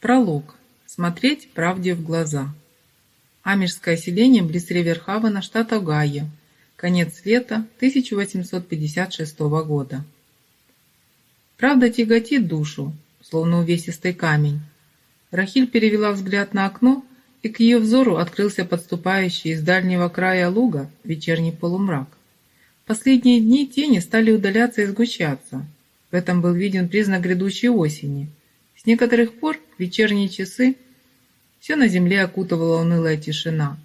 Пролог. Смотреть правде в глаза. Амежское селение близ Реверхавена, штат Огайо. Конец света 1856 года. Правда тяготит душу, словно увесистый камень. Рахиль перевела взгляд на окно, и к ее взору открылся подступающий из дальнего края луга вечерний полумрак. Последние дни тени стали удаляться и сгущаться. В этом был виден признак грядущей осени. С некоторых пор вечерние часы все на земле окутывала унылая тишина.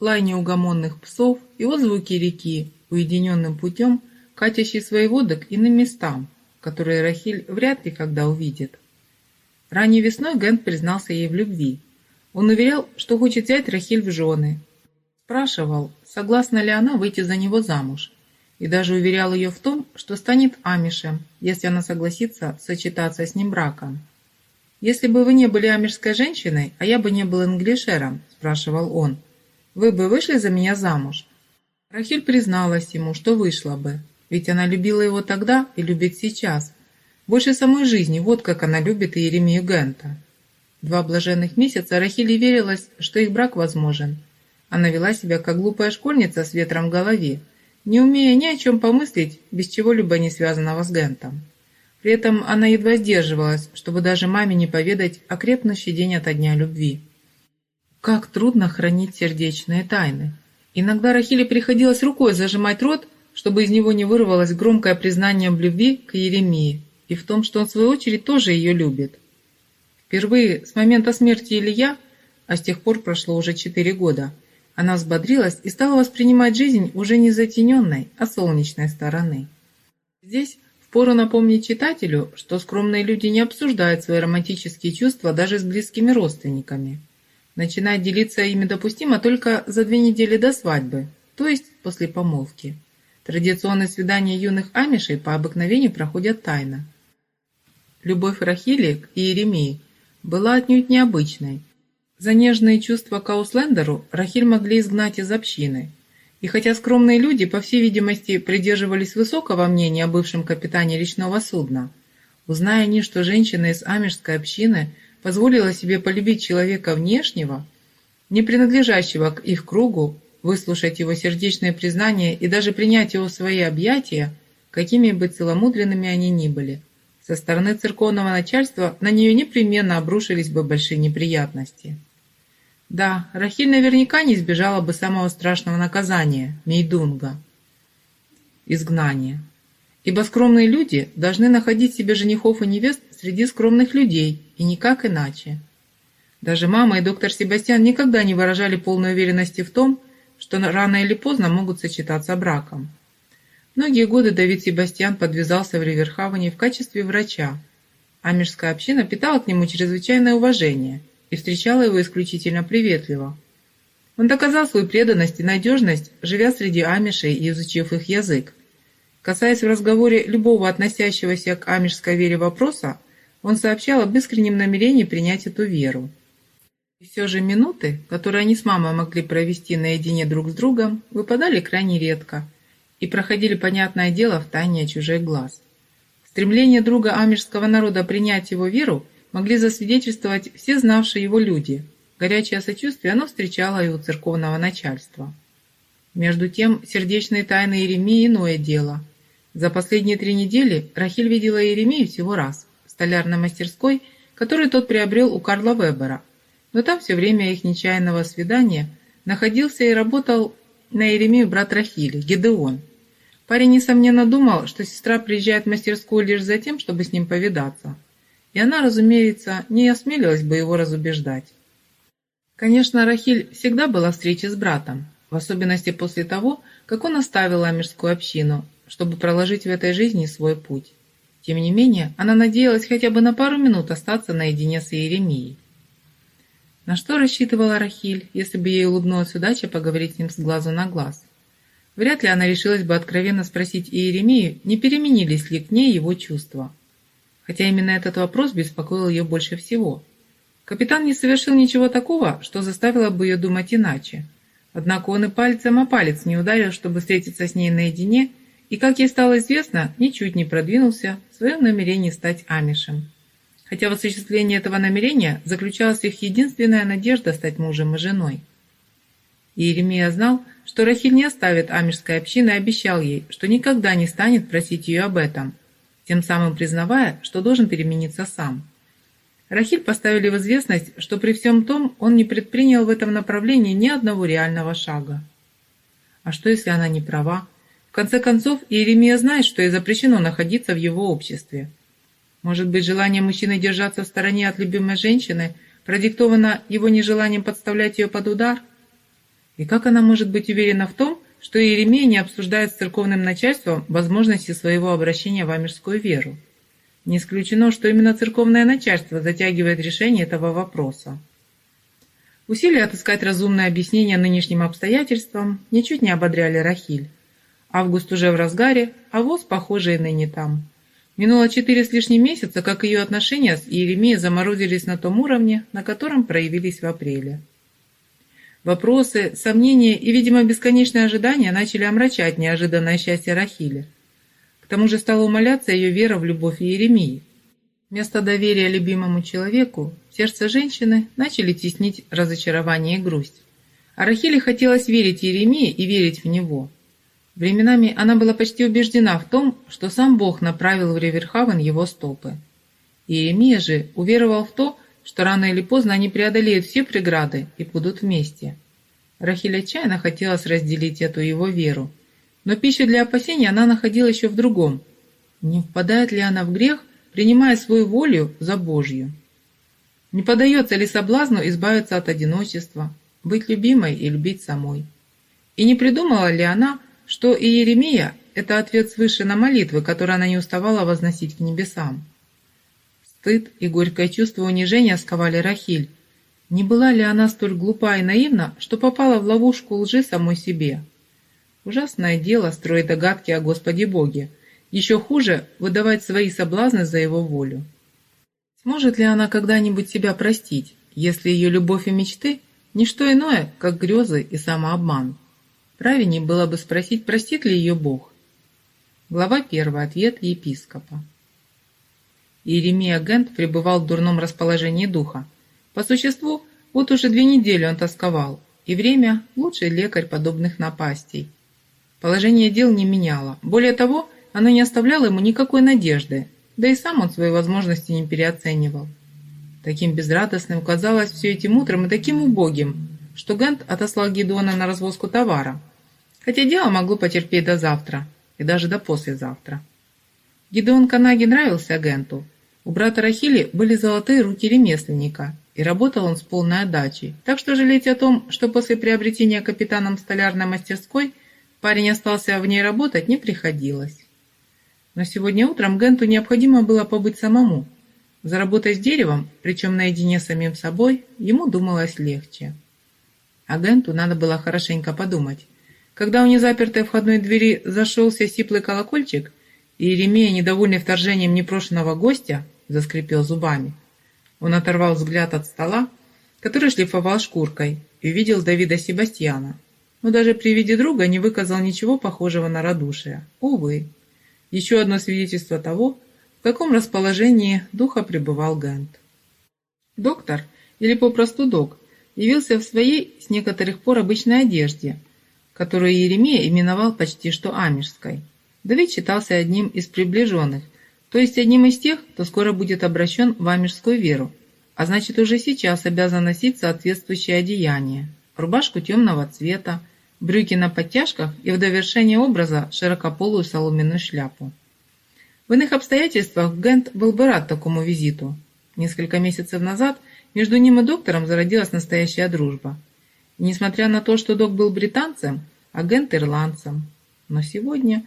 Лай неугомонных псов и отзвуки реки, уединенным путем, катящие свои воды к иным местам, которые Рахиль вряд ли когда увидит. Ранней весной Гент признался ей в любви. Он уверял, что хочет взять Рахиль в жены. Спрашивал, согласна ли она выйти за него замуж и даже уверял ее в том, что станет амишем, если она согласится сочетаться с ним браком. «Если бы вы не были амишской женщиной, а я бы не был инглишером», – спрашивал он, – «вы бы вышли за меня замуж?» Рахиль призналась ему, что вышла бы, ведь она любила его тогда и любит сейчас. Больше самой жизни, вот как она любит Иеремию Гента. Два блаженных месяца Рахиль верилась, что их брак возможен. Она вела себя как глупая школьница с ветром в голове, не умея ни о чем помыслить, без чего-либо не связанного с Гентом. При этом она едва сдерживалась, чтобы даже маме не поведать о крепнущий день ото дня любви. Как трудно хранить сердечные тайны. Иногда Рахиле приходилось рукой зажимать рот, чтобы из него не вырвалось громкое признание в любви к Еремии и в том, что он в свою очередь тоже ее любит. Впервые с момента смерти Илья, а с тех пор прошло уже четыре года – она взбодрилась и стала воспринимать жизнь уже не затененной, а солнечной стороны. Здесь впору напомнить читателю, что скромные люди не обсуждают свои романтические чувства даже с близкими родственниками. Начинать делиться ими допустимо только за две недели до свадьбы, то есть после помолвки. Традиционные свидания юных амишей по обыкновению проходят тайно. Любовь Рахили к Иеремии была отнюдь необычной, за нежные чувства к Ауслендеру Рахиль могли изгнать из общины. И хотя скромные люди, по всей видимости, придерживались высокого мнения о бывшем капитане речного судна, узная они, что женщина из амежской общины позволила себе полюбить человека внешнего, не принадлежащего к их кругу, выслушать его сердечные признания и даже принять его в свои объятия, какими бы целомудренными они ни были, со стороны церковного начальства на нее непременно обрушились бы большие неприятности. Да, Рахиль наверняка не избежала бы самого страшного наказания – Мейдунга – изгнания. Ибо скромные люди должны находить себе женихов и невест среди скромных людей, и никак иначе. Даже мама и доктор Себастьян никогда не выражали полной уверенности в том, что рано или поздно могут сочетаться браком. Многие годы Давид Себастьян подвязался в Риверхавене в качестве врача, а мирская община питала к нему чрезвычайное уважение – и встречала его исключительно приветливо. Он доказал свою преданность и надежность, живя среди амишей и изучив их язык. Касаясь в разговоре любого относящегося к амишской вере вопроса, он сообщал об искреннем намерении принять эту веру. И все же минуты, которые они с мамой могли провести наедине друг с другом, выпадали крайне редко и проходили, понятное дело, в тайне чужих глаз. Стремление друга амишского народа принять его веру – могли засвидетельствовать все знавшие его люди. Горячее сочувствие оно встречало и у церковного начальства. Между тем, сердечные тайны Еремии – иное дело. За последние три недели Рахиль видела Еремию всего раз в столярной мастерской, который тот приобрел у Карла Вебера. Но там все время их нечаянного свидания находился и работал на Еремию брат Рахили, Гедеон. Парень, несомненно, думал, что сестра приезжает в мастерскую лишь за тем, чтобы с ним повидаться и она, разумеется, не осмелилась бы его разубеждать. Конечно, Рахиль всегда была встрече с братом, в особенности после того, как он оставил амирскую общину, чтобы проложить в этой жизни свой путь. Тем не менее, она надеялась хотя бы на пару минут остаться наедине с Иеремией. На что рассчитывала Рахиль, если бы ей улыбнулась удача поговорить с ним с глазу на глаз? Вряд ли она решилась бы откровенно спросить Иеремию, не переменились ли к ней его чувства хотя именно этот вопрос беспокоил ее больше всего. Капитан не совершил ничего такого, что заставило бы ее думать иначе. Однако он и пальцем о палец не ударил, чтобы встретиться с ней наедине, и, как ей стало известно, ничуть не продвинулся в своем намерении стать амишем. хотя в осуществлении этого намерения заключалась их единственная надежда стать мужем и женой. Иеремия знал, что Рахиль не оставит амирской общины и обещал ей, что никогда не станет просить ее об этом, тем самым признавая, что должен перемениться сам. Рахиль поставили в известность, что при всем том он не предпринял в этом направлении ни одного реального шага. А что, если она не права? В конце концов, Иеремия знает, что ей запрещено находиться в его обществе. Может быть, желание мужчины держаться в стороне от любимой женщины продиктовано его нежеланием подставлять ее под удар? И как она может быть уверена в том, что Иеремия не обсуждает с церковным начальством возможности своего обращения в амирскую веру? Не исключено, что именно церковное начальство затягивает решение этого вопроса. Усилия отыскать разумное объяснение нынешним обстоятельствам ничуть не ободряли Рахиль. Август уже в разгаре, а воз, похоже, и ныне там. Минуло четыре с лишним месяца, как ее отношения с Иеремией заморозились на том уровне, на котором проявились в апреле. Вопросы, сомнения и, видимо, бесконечные ожидания начали омрачать неожиданное счастье Рахили. К тому же стала умаляться ее вера в любовь Иеремии. Вместо доверия любимому человеку сердце женщины начали теснить разочарование и грусть. А Рахиле хотелось верить Иеремии и верить в него. Временами она была почти убеждена в том, что сам Бог направил в Реверхавен его стопы. Иеремия же уверовал в то, что рано или поздно они преодолеют все преграды и будут вместе. Рахиль отчаянно хотелось разделить эту его веру, но пищу для опасения она находила еще в другом. Не впадает ли она в грех, принимая свою волю за Божью? Не подается ли соблазну избавиться от одиночества, быть любимой и любить самой? И не придумала ли она, что и Еремия – это ответ свыше на молитвы, которые она не уставала возносить к небесам? Стыд и горькое чувство унижения сковали Рахиль. Не была ли она столь глупа и наивна, что попала в ловушку лжи самой себе? Ужасное дело строить догадки о Господе Боге. Еще хуже – выдавать свои соблазны за Его волю. Сможет ли она когда-нибудь себя простить, если ее любовь и мечты – не что иное, как грезы и самообман? Правильнее было бы спросить, простит ли ее Бог. Глава 1. Ответ епископа. Иеремия Гент пребывал в дурном расположении духа. По существу, вот уже две недели он тосковал, и время – лучший лекарь подобных напастей. Положение дел не меняло. Более того, оно не оставляло ему никакой надежды, да и сам он свои возможности не переоценивал. Таким безрадостным казалось все этим утром и таким убогим, что Гент отослал Гедеона на развозку товара, хотя дело могло потерпеть до завтра и даже до послезавтра. Гедеон Канаги нравился Генту. У брата Рахили были золотые руки ремесленника, и работал он с полной отдачей, так что жалеть о том, что после приобретения капитаном столярной мастерской – Парень остался в ней работать, не приходилось. Но сегодня утром Генту необходимо было побыть самому. Заработать с деревом, причем наедине с самим собой, ему думалось легче. А Генту надо было хорошенько подумать. Когда у незапертой входной двери зашелся сиплый колокольчик, и Еремея, недовольный вторжением непрошенного гостя, заскрипел зубами. Он оторвал взгляд от стола, который шлифовал шкуркой, и увидел Давида Себастьяна, но даже при виде друга не выказал ничего похожего на радушие. Увы, еще одно свидетельство того, в каком расположении духа пребывал Гент. Доктор, или попросту док, явился в своей с некоторых пор обычной одежде, которую Еремея именовал почти что амежской. Давид считался одним из приближенных, то есть одним из тех, кто скоро будет обращен в амежскую веру, а значит уже сейчас обязан носить соответствующее одеяние, рубашку темного цвета, брюки на подтяжках и в довершение образа широкополую соломенную шляпу. В иных обстоятельствах Гент был бы рад такому визиту. Несколько месяцев назад между ним и доктором зародилась настоящая дружба. И несмотря на то, что док был британцем, а Гент ирландцем. Но сегодня,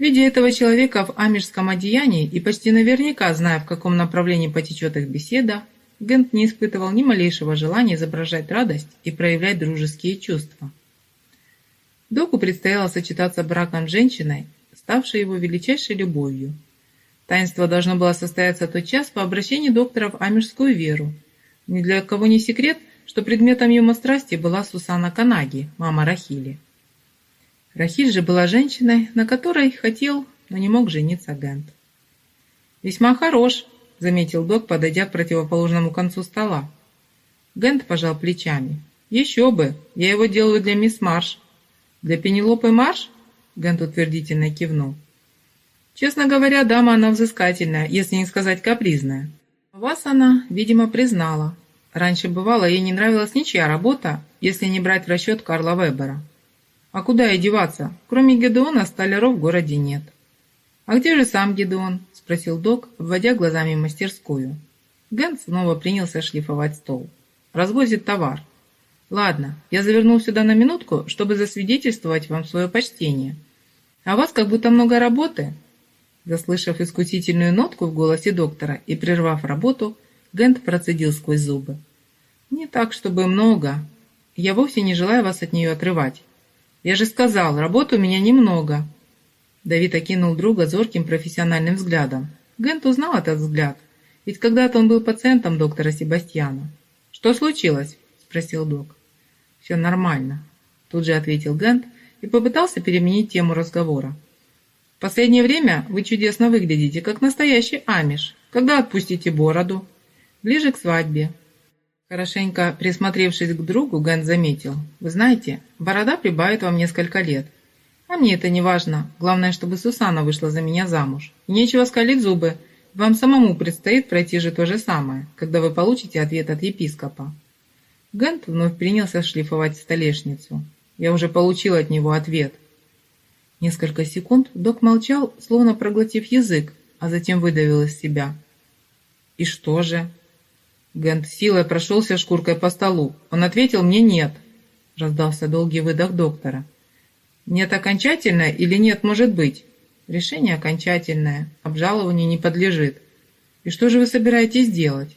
видя этого человека в амежском одеянии и почти наверняка зная, в каком направлении потечет их беседа, Гент не испытывал ни малейшего желания изображать радость и проявлять дружеские чувства. Доку предстояло сочетаться браком с женщиной, ставшей его величайшей любовью. Таинство должно было состояться тот час по обращению доктора в амежскую веру. Ни для кого не секрет, что предметом его страсти была Сусана Канаги, мама Рахили. Рахиль же была женщиной, на которой хотел, но не мог жениться Гент. «Весьма хорош», заметил док, подойдя к противоположному концу стола. Гент пожал плечами. «Еще бы! Я его делаю для мисс Марш». «Для Пенелопы Марш?» Гент утвердительно кивнул. «Честно говоря, дама она взыскательная, если не сказать капризная. Вас она, видимо, признала. Раньше бывало, ей не нравилась ничья работа, если не брать в расчет Карла Вебера. А куда ей деваться? Кроме Гедеона столяров в городе нет». «А где же сам Гедеон?» – спросил док, вводя глазами мастерскую. Гент снова принялся шлифовать стол. «Развозит товар. Ладно, я завернул сюда на минутку, чтобы засвидетельствовать вам свое почтение. А у вас как будто много работы». Заслышав искусительную нотку в голосе доктора и прервав работу, Гент процедил сквозь зубы. «Не так, чтобы много. Я вовсе не желаю вас от нее отрывать. Я же сказал, работы у меня немного». Давид окинул друга зорким профессиональным взглядом. Гент узнал этот взгляд, ведь когда-то он был пациентом доктора Себастьяна. «Что случилось?» – спросил док. «Все нормально», – тут же ответил Гент и попытался переменить тему разговора. «В последнее время вы чудесно выглядите, как настоящий амиш. Когда отпустите бороду?» «Ближе к свадьбе». Хорошенько присмотревшись к другу, Гент заметил. «Вы знаете, борода прибавит вам несколько лет». А мне это не важно. Главное, чтобы Сусана вышла за меня замуж. И нечего скалить зубы. Вам самому предстоит пройти же то же самое, когда вы получите ответ от епископа. Гент вновь принялся шлифовать столешницу. Я уже получил от него ответ. Несколько секунд док молчал, словно проглотив язык, а затем выдавил из себя. «И что же?» Гент силой прошелся шкуркой по столу. Он ответил мне «нет». Раздался долгий выдох доктора. Нет окончательное или нет может быть? Решение окончательное, обжалованию не подлежит. И что же вы собираетесь делать?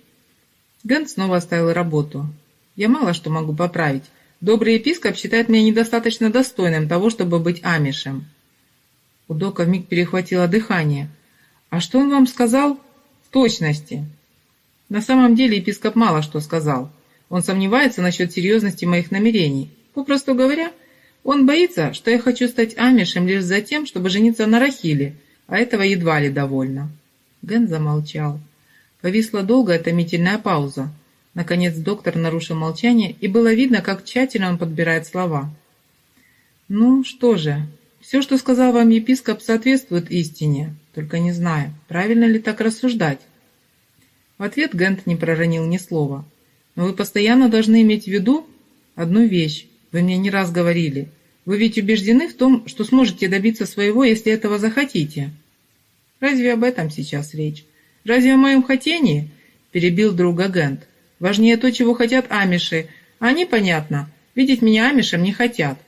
Гент снова оставил работу. Я мало что могу поправить. Добрый епископ считает меня недостаточно достойным того, чтобы быть амишем. У Дока вмиг перехватило дыхание. А что он вам сказал? В точности. На самом деле епископ мало что сказал. Он сомневается насчет серьезности моих намерений. Попросту говоря, он боится, что я хочу стать амишем лишь за тем, чтобы жениться на Рахиле, а этого едва ли довольно». Ген замолчал. Повисла долгая томительная пауза. Наконец доктор нарушил молчание, и было видно, как тщательно он подбирает слова. «Ну, что же, все, что сказал вам епископ, соответствует истине, только не знаю, правильно ли так рассуждать». Ответ Гент не проронил ни слова. «Но вы постоянно должны иметь в виду одну вещь. Вы мне не раз говорили. Вы ведь убеждены в том, что сможете добиться своего, если этого захотите. Разве об этом сейчас речь? Разве о моем хотении? Перебил друга Гент. Важнее то, чего хотят амиши. Они, понятно, видеть меня амишем не хотят.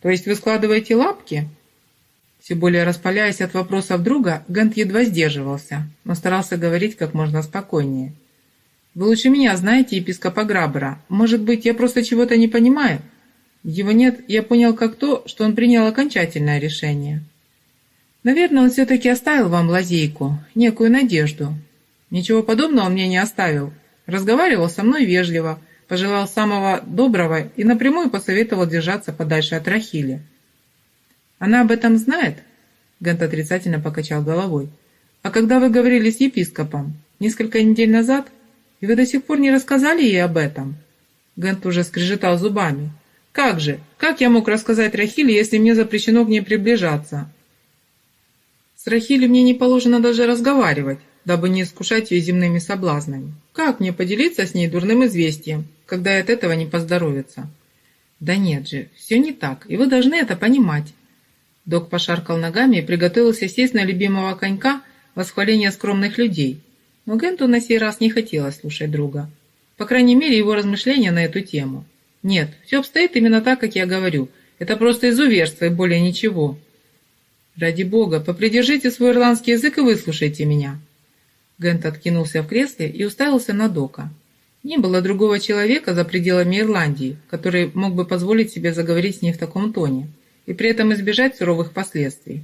То есть вы складываете лапки? Все более распаляясь от вопросов друга, Гент едва сдерживался, но старался говорить как можно спокойнее. «Вы лучше меня знаете епископа Грабера. Может быть, я просто чего-то не понимаю?» Его нет, я понял как то, что он принял окончательное решение. Наверное, он все-таки оставил вам лазейку, некую надежду. Ничего подобного он мне не оставил. Разговаривал со мной вежливо, пожелал самого доброго и напрямую посоветовал держаться подальше от Рахили. «Она об этом знает?» Гант отрицательно покачал головой. «А когда вы говорили с епископом? Несколько недель назад? И вы до сих пор не рассказали ей об этом?» Гент уже скрежетал зубами. Как же? Как я мог рассказать Рахиле, если мне запрещено к ней приближаться? С Рахили мне не положено даже разговаривать, дабы не искушать ее земными соблазнами. Как мне поделиться с ней дурным известием, когда от этого не поздоровится? Да нет же, все не так, и вы должны это понимать. Док пошаркал ногами и приготовился сесть на любимого конька восхваления скромных людей. Но Генту на сей раз не хотелось слушать друга. По крайней мере, его размышления на эту тему. Нет, все обстоит именно так, как я говорю. Это просто изуверство и более ничего. Ради бога, попридержите свой ирландский язык и выслушайте меня. Гент откинулся в кресле и уставился на Дока. Не было другого человека за пределами Ирландии, который мог бы позволить себе заговорить с ней в таком тоне и при этом избежать суровых последствий.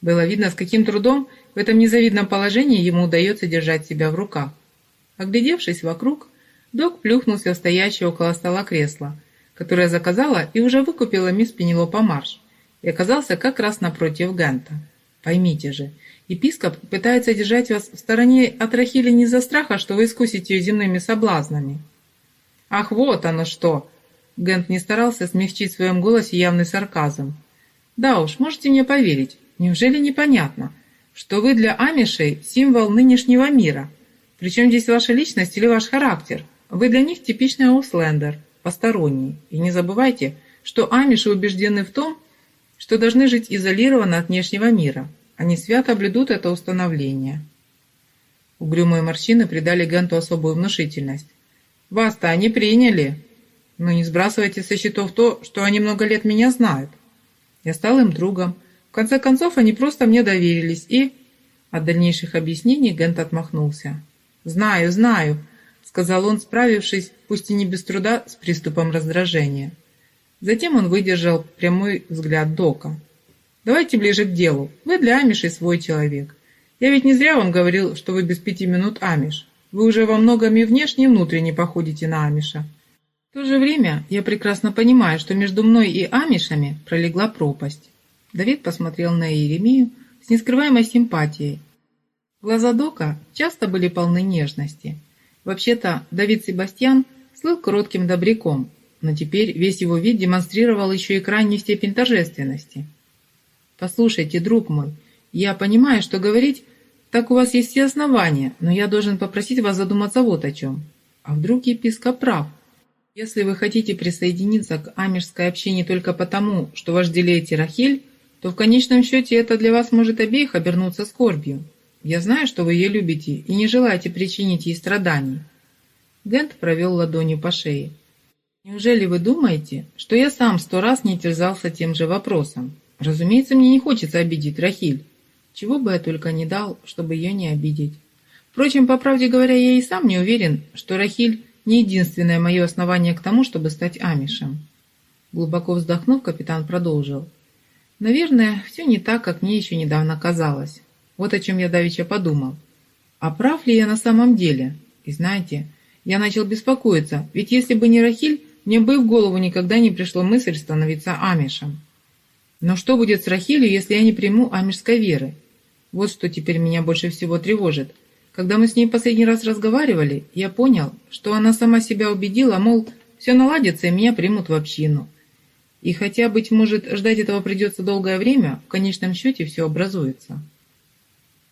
Было видно, с каким трудом в этом незавидном положении ему удается держать себя в руках. Оглядевшись вокруг, Док плюхнулся в стоящее около стола кресло, которое заказала и уже выкупила мисс Пенелопа Марш, и оказался как раз напротив Ганта. Поймите же, Епископ пытается держать вас в стороне от Рахили не за страха, что вы искусите ее земными соблазнами. Ах, вот оно что! Гент не старался смягчить в своем голосе явный сарказм. Да уж, можете мне поверить, неужели непонятно, что вы для амишей символ нынешнего мира? Причем здесь ваша личность или ваш характер? Вы для них типичный ауслендер, посторонний. И не забывайте, что амиши убеждены в том, что должны жить изолированно от внешнего мира. Они свято блюдут это установление. Угрюмые морщины придали Генту особую внушительность. «Вас-то они приняли!» «Но не сбрасывайте со счетов то, что они много лет меня знают. Я стал им другом. В конце концов, они просто мне доверились, и...» От дальнейших объяснений Гент отмахнулся. «Знаю, знаю», — сказал он, справившись, пусть и не без труда, с приступом раздражения. Затем он выдержал прямой взгляд Дока. «Давайте ближе к делу. Вы для Амишей свой человек. Я ведь не зря вам говорил, что вы без пяти минут Амиш. Вы уже во многом и внешне, и внутренне походите на Амиша. В то же время я прекрасно понимаю, что между мной и Амишами пролегла пропасть». Давид посмотрел на Иеремию с нескрываемой симпатией. Глаза Дока часто были полны нежности. Вообще-то Давид Себастьян слыл коротким добряком, но теперь весь его вид демонстрировал еще и крайнюю степень торжественности. «Послушайте, друг мой, я понимаю, что говорить, так у вас есть все основания, но я должен попросить вас задуматься вот о чем. А вдруг епископ прав? Если вы хотите присоединиться к амежской общине только потому, что вожделеете Рахиль, то в конечном счете это для вас может обеих обернуться скорбью. Я знаю, что вы ее любите и не желаете причинить ей страданий». Гент провел ладонью по шее. Неужели вы думаете, что я сам сто раз не терзался тем же вопросом? Разумеется, мне не хочется обидеть Рахиль. Чего бы я только не дал, чтобы ее не обидеть. Впрочем, по правде говоря, я и сам не уверен, что Рахиль не единственное мое основание к тому, чтобы стать амишем. Глубоко вздохнув, капитан продолжил. Наверное, все не так, как мне еще недавно казалось. Вот о чем я давеча подумал. А прав ли я на самом деле? И знаете, я начал беспокоиться, ведь если бы не Рахиль, мне бы в голову никогда не пришла мысль становиться амишем. Но что будет с Рахилью, если я не приму амишской веры? Вот что теперь меня больше всего тревожит. Когда мы с ней последний раз разговаривали, я понял, что она сама себя убедила, мол, все наладится и меня примут в общину. И хотя, быть может, ждать этого придется долгое время, в конечном счете все образуется.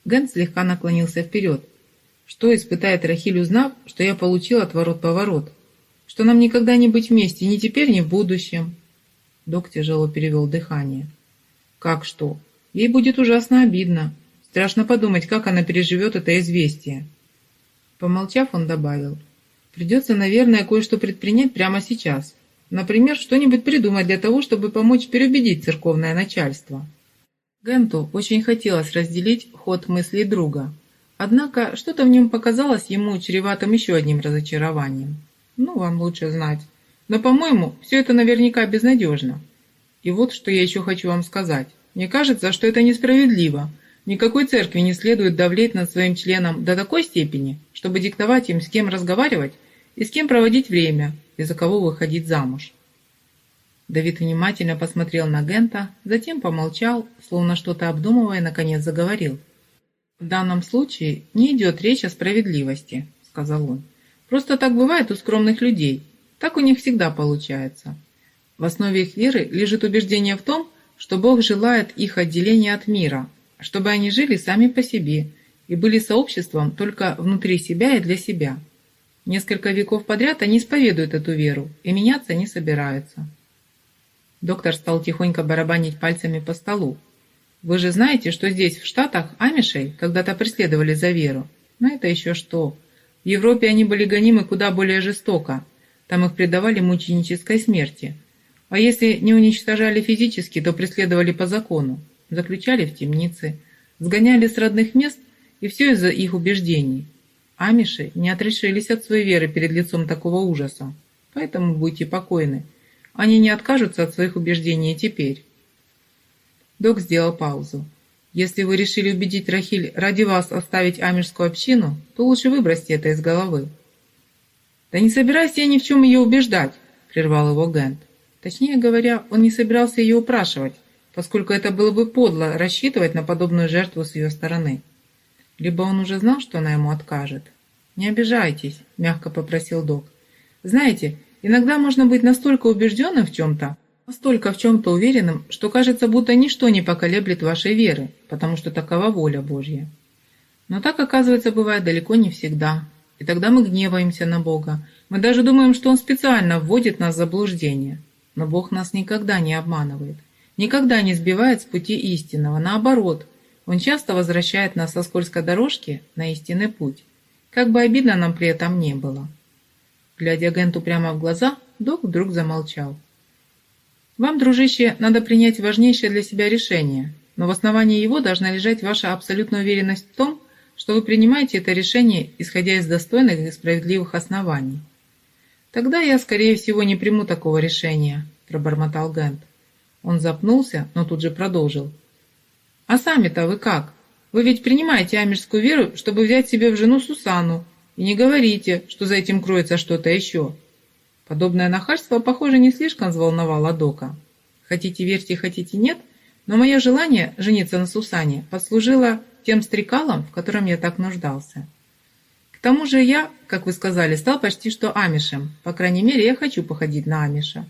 Ген слегка наклонился вперед. Что испытает Рахиль, узнав, что я получил отворот-поворот? что нам никогда не быть вместе, ни теперь, ни в будущем. Док тяжело перевел дыхание. Как что? Ей будет ужасно обидно. Страшно подумать, как она переживет это известие. Помолчав, он добавил. Придется, наверное, кое-что предпринять прямо сейчас. Например, что-нибудь придумать для того, чтобы помочь переубедить церковное начальство. Генту очень хотелось разделить ход мыслей друга. Однако что-то в нем показалось ему чреватым еще одним разочарованием. Ну, вам лучше знать. Но, по-моему, все это наверняка безнадежно. И вот что я еще хочу вам сказать. Мне кажется, что это несправедливо. Никакой церкви не следует давлеть над своим членам до такой степени, чтобы диктовать им, с кем разговаривать и с кем проводить время, и за кого выходить замуж. Давид внимательно посмотрел на Гента, затем помолчал, словно что-то обдумывая, наконец заговорил. «В данном случае не идет речь о справедливости», — сказал он. Просто так бывает у скромных людей. Так у них всегда получается. В основе их веры лежит убеждение в том, что Бог желает их отделения от мира, чтобы они жили сами по себе и были сообществом только внутри себя и для себя. Несколько веков подряд они исповедуют эту веру и меняться не собираются. Доктор стал тихонько барабанить пальцами по столу. «Вы же знаете, что здесь, в Штатах, амишей когда-то преследовали за веру? Но это еще что? В Европе они были гонимы куда более жестоко. Там их предавали мученической смерти. А если не уничтожали физически, то преследовали по закону. Заключали в темницы, сгоняли с родных мест, и все из-за их убеждений. Амиши не отрешились от своей веры перед лицом такого ужаса. Поэтому будьте покойны. Они не откажутся от своих убеждений теперь. Док сделал паузу. Если вы решили убедить Рахиль ради вас оставить амирскую общину, то лучше выбросьте это из головы». «Да не собираюсь я ни в чем ее убеждать», — прервал его Гент. Точнее говоря, он не собирался ее упрашивать, поскольку это было бы подло рассчитывать на подобную жертву с ее стороны. Либо он уже знал, что она ему откажет. «Не обижайтесь», – мягко попросил док. «Знаете, иногда можно быть настолько убежденным в чем-то, настолько в чем-то уверенным, что кажется, будто ничто не поколеблет вашей веры, потому что такова воля Божья. Но так, оказывается, бывает далеко не всегда. И тогда мы гневаемся на Бога. Мы даже думаем, что Он специально вводит нас в заблуждение. Но Бог нас никогда не обманывает, никогда не сбивает с пути истинного. Наоборот, Он часто возвращает нас со скользкой дорожки на истинный путь, как бы обидно нам при этом не было. Глядя агенту прямо в глаза, док вдруг замолчал. «Вам, дружище, надо принять важнейшее для себя решение, но в основании его должна лежать ваша абсолютная уверенность в том, что вы принимаете это решение, исходя из достойных и справедливых оснований. «Тогда я, скорее всего, не приму такого решения», – пробормотал Гент. Он запнулся, но тут же продолжил. «А сами-то вы как? Вы ведь принимаете амирскую веру, чтобы взять себе в жену Сусану, и не говорите, что за этим кроется что-то еще». Подобное нахальство, похоже, не слишком взволновало Дока. Хотите верьте, хотите нет, но мое желание жениться на Сусане послужило тем стрекалом, в котором я так нуждался. К тому же я, как вы сказали, стал почти что амишем. По крайней мере, я хочу походить на амиша.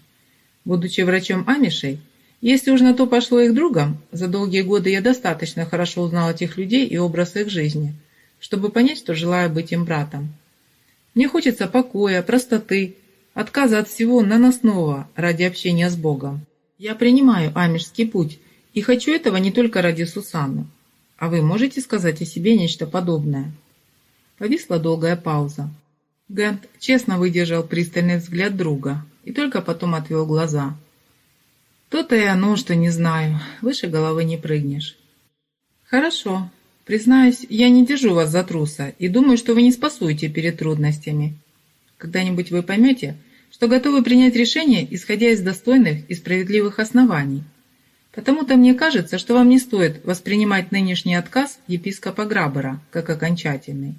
Будучи врачом амишей, если уж на то пошло их другом, за долгие годы я достаточно хорошо узнал этих людей и образ их жизни, чтобы понять, что желаю быть им братом. Мне хочется покоя, простоты, отказа от всего наносного ради общения с Богом. Я принимаю амишский путь и хочу этого не только ради Сусанны. А вы можете сказать о себе нечто подобное?» Повисла долгая пауза. Гент честно выдержал пристальный взгляд друга и только потом отвел глаза. «То-то и оно, что не знаю. Выше головы не прыгнешь». «Хорошо. Признаюсь, я не держу вас за труса и думаю, что вы не спасуете перед трудностями. Когда-нибудь вы поймете, что готовы принять решение, исходя из достойных и справедливых оснований, Потому-то мне кажется, что вам не стоит воспринимать нынешний отказ епископа Грабера как окончательный.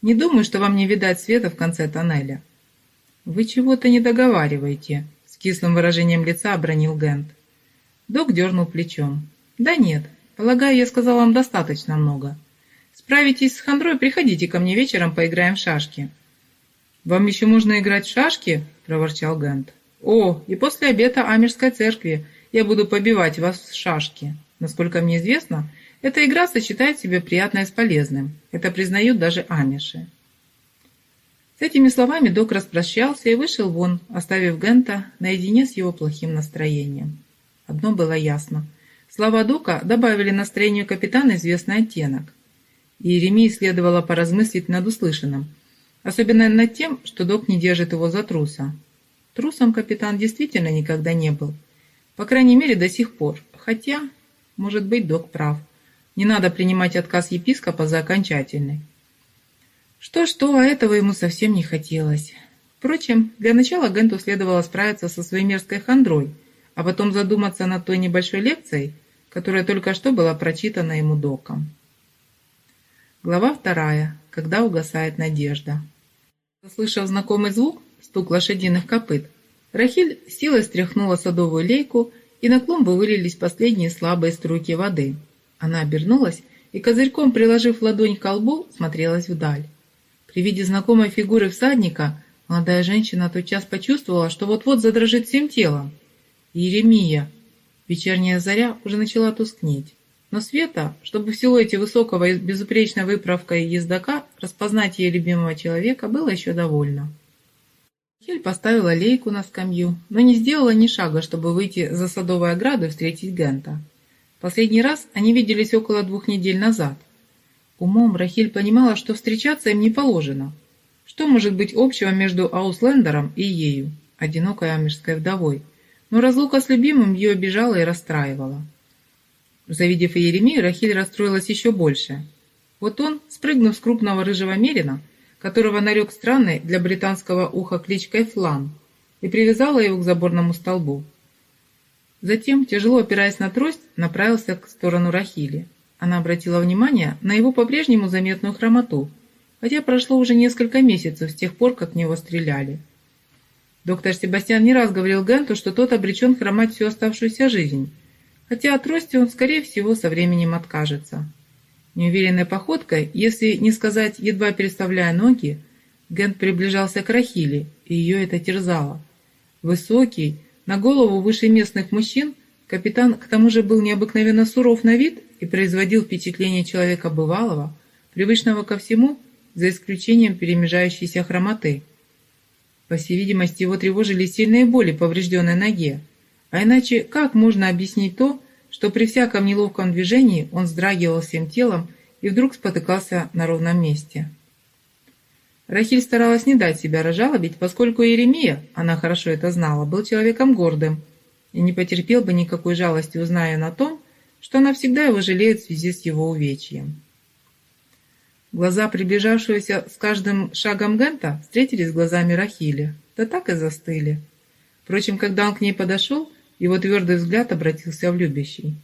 Не думаю, что вам не видать света в конце тоннеля. Вы чего-то не договариваете, кислым выражением лица обронил Гент. Док дернул плечом. Да нет, полагаю, я сказал вам достаточно много. Справитесь с хандрой, приходите ко мне вечером, поиграем в шашки. Вам еще можно играть в шашки? проворчал Гент. О, и после обеда Амирской церкви – я буду побивать вас в шашки. Насколько мне известно, эта игра сочетает в себе приятное с полезным. Это признают даже амиши. Этими словами док распрощался и вышел вон, оставив Гента наедине с его плохим настроением. Одно было ясно. Слова дока добавили настроению капитана известный оттенок. И Еремии следовало поразмыслить над услышанным, особенно над тем, что док не держит его за труса. Трусом капитан действительно никогда не был – по крайней мере, до сих пор. Хотя, может быть, док прав. Не надо принимать отказ епископа за окончательный. Что-что, а этого ему совсем не хотелось. Впрочем, для начала Генту следовало справиться со своей мерзкой хандрой, а потом задуматься над той небольшой лекцией, которая только что была прочитана ему доком. Глава вторая. Когда угасает надежда. Услышав знакомый звук, стук лошадиных копыт, Рахиль силой стряхнула садовую лейку, и на клумбу вылились последние слабые струйки воды. Она обернулась и, козырьком приложив ладонь к колбу, смотрелась вдаль. При виде знакомой фигуры всадника молодая женщина тотчас почувствовала, что вот-вот задрожит всем телом. Еремия! Вечерняя заря уже начала тускнеть. Но Света, чтобы в силуэте высокого и безупречной выправкой ездока распознать ее любимого человека, было еще довольно. Хель поставила лейку на скамью, но не сделала ни шага, чтобы выйти за садовой ограду и встретить Гента. Последний раз они виделись около двух недель назад. Умом Рахиль понимала, что встречаться им не положено. Что может быть общего между Ауслендером и ею, одинокой амежской вдовой? Но разлука с любимым ее обижала и расстраивала. Завидев Еремею, Рахиль расстроилась еще больше. Вот он, спрыгнув с крупного рыжего мерина, которого нарек странной для британского уха кличкой Флан, и привязала его к заборному столбу. Затем, тяжело опираясь на трость, направился к сторону Рахили. Она обратила внимание на его по-прежнему заметную хромоту, хотя прошло уже несколько месяцев с тех пор, как в него стреляли. Доктор Себастьян не раз говорил Генту, что тот обречен хромать всю оставшуюся жизнь, хотя от трости он, скорее всего, со временем откажется. Неуверенной походкой, если не сказать, едва переставляя ноги, Гент приближался к Рахиле, и ее это терзало. Высокий, на голову выше местных мужчин, капитан к тому же был необыкновенно суров на вид и производил впечатление человека бывалого, привычного ко всему, за исключением перемежающейся хромоты. По всей видимости, его тревожили сильные боли поврежденной ноге. А иначе как можно объяснить то, что при всяком неловком движении он вздрагивал всем телом и вдруг спотыкался на ровном месте? Рахиль старалась не дать себя разжалобить, поскольку Иеремия, она хорошо это знала, был человеком гордым и не потерпел бы никакой жалости, узная на том, что она всегда его жалеет в связи с его увечьем. Глаза приближавшегося с каждым шагом Гента встретились с глазами Рахили, да так и застыли. Впрочем, когда он к ней подошел, его твердый взгляд обратился в любящий.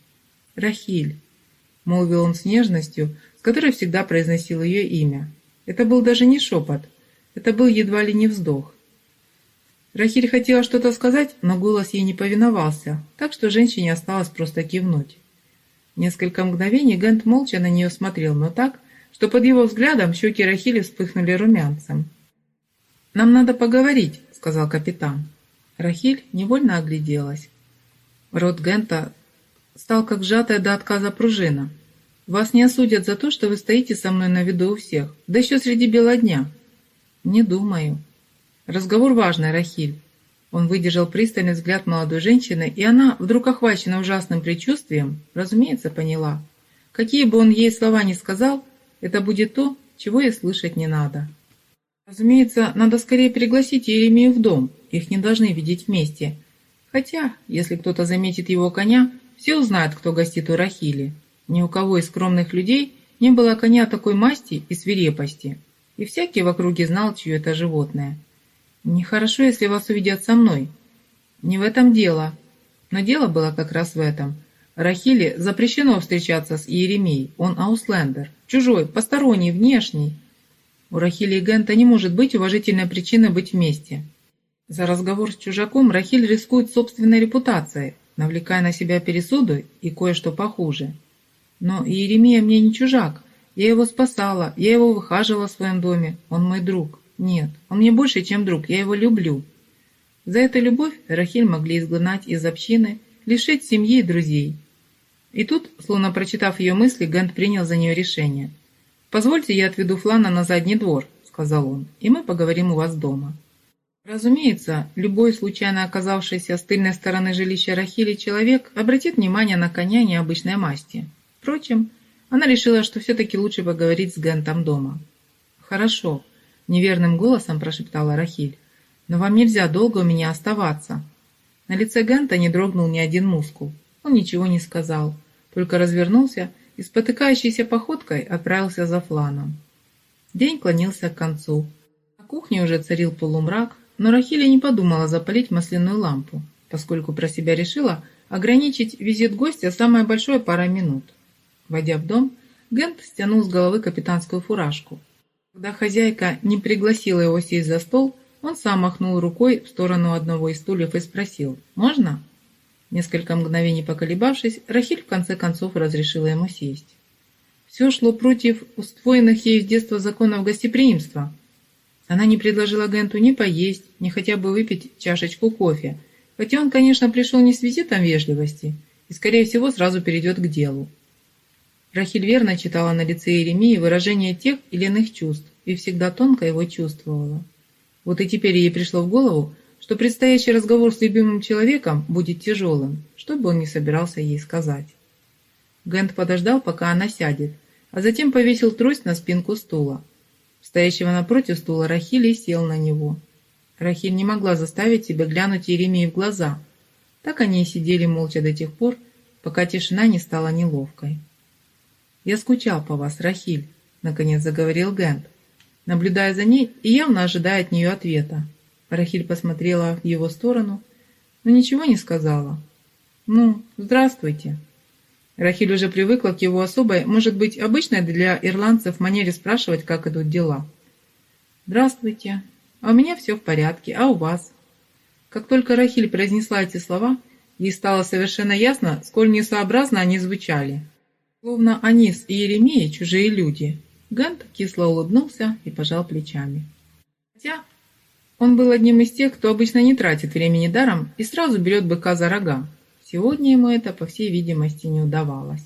«Рахиль», — молвил он с нежностью, с которой всегда произносил ее имя. Это был даже не шепот, это был едва ли не вздох. Рахиль хотела что-то сказать, но голос ей не повиновался, так что женщине осталось просто кивнуть. Несколько мгновений Гент молча на нее смотрел, но так, что под его взглядом щеки Рахили вспыхнули румянцем. «Нам надо поговорить», — сказал капитан. Рахиль невольно огляделась. Рот Гента стал как сжатая до отказа пружина. «Вас не осудят за то, что вы стоите со мной на виду у всех, да еще среди бела дня». «Не думаю». «Разговор важный, Рахиль». Он выдержал пристальный взгляд молодой женщины, и она, вдруг охвачена ужасным предчувствием, разумеется, поняла. Какие бы он ей слова ни сказал, это будет то, чего ей слышать не надо. Разумеется, надо скорее пригласить Еремею в дом, их не должны видеть вместе. Хотя, если кто-то заметит его коня, все узнают, кто гостит у Рахили. Ни у кого из скромных людей не было коня такой масти и свирепости, и всякий в округе знал, чье это животное. Нехорошо, если вас увидят со мной. Не в этом дело. Но дело было как раз в этом. Рахиле запрещено встречаться с Иеремией, он ауслендер, чужой, посторонний, внешний. У Рахили и Гента не может быть уважительной причины быть вместе. За разговор с чужаком Рахиль рискует собственной репутацией, навлекая на себя пересуды и кое-что похуже. Но Иеремия мне не чужак. Я его спасала, я его выхаживала в своем доме. Он мой друг. Нет, он мне больше, чем друг, я его люблю. За эту любовь Рахиль могли изгнать из общины, лишить семьи и друзей. И тут, словно прочитав ее мысли, Гент принял за нее решение. «Позвольте, я отведу Флана на задний двор», — сказал он, — «и мы поговорим у вас дома». Разумеется, любой случайно оказавшийся с тыльной стороны жилища Рахили человек обратит внимание на коня необычной масти. Впрочем, она решила, что все-таки лучше поговорить с Гентом дома. «Хорошо», — неверным голосом прошептала Рахиль, — «но вам нельзя долго у меня оставаться». На лице Гента не дрогнул ни один мускул. Он ничего не сказал, только развернулся и спотыкающейся походкой отправился за фланом. День клонился к концу. На кухне уже царил полумрак, но Рахиля не подумала запалить масляную лампу, поскольку про себя решила ограничить визит гостя самое большое пара минут. Войдя в дом, Гент стянул с головы капитанскую фуражку. Когда хозяйка не пригласила его сесть за стол, он сам махнул рукой в сторону одного из стульев и спросил «Можно?». Несколько мгновений поколебавшись, Рахиль в конце концов разрешила ему сесть. Все шло против усвоенных ей с детства законов гостеприимства. Она не предложила Генту ни поесть, ни хотя бы выпить чашечку кофе, хотя он, конечно, пришел не с визитом вежливости и, скорее всего, сразу перейдет к делу. Рахиль верно читала на лице Иеремии выражение тех или иных чувств и всегда тонко его чувствовала. Вот и теперь ей пришло в голову, что предстоящий разговор с любимым человеком будет тяжелым, что бы он ни собирался ей сказать. Гент подождал, пока она сядет, а затем повесил трость на спинку стула. Стоящего напротив стула Рахили сел на него. Рахиль не могла заставить себя глянуть Еремии в глаза. Так они и сидели молча до тех пор, пока тишина не стала неловкой. «Я скучал по вас, Рахиль», — наконец заговорил Гент, наблюдая за ней и явно ожидая от нее ответа. Рахиль посмотрела в его сторону, но ничего не сказала. «Ну, здравствуйте». Рахиль уже привыкла к его особой, может быть, обычной для ирландцев манере спрашивать, как идут дела. «Здравствуйте. А у меня все в порядке, а у вас?» Как только Рахиль произнесла эти слова, Ей стало совершенно ясно, сколь несообразно они звучали. Словно Анис и Еремея чужие люди. Гант кисло улыбнулся и пожал плечами. Хотя он был одним из тех, кто обычно не тратит времени даром и сразу берет быка за рога. Сегодня ему это, по всей видимости, не удавалось.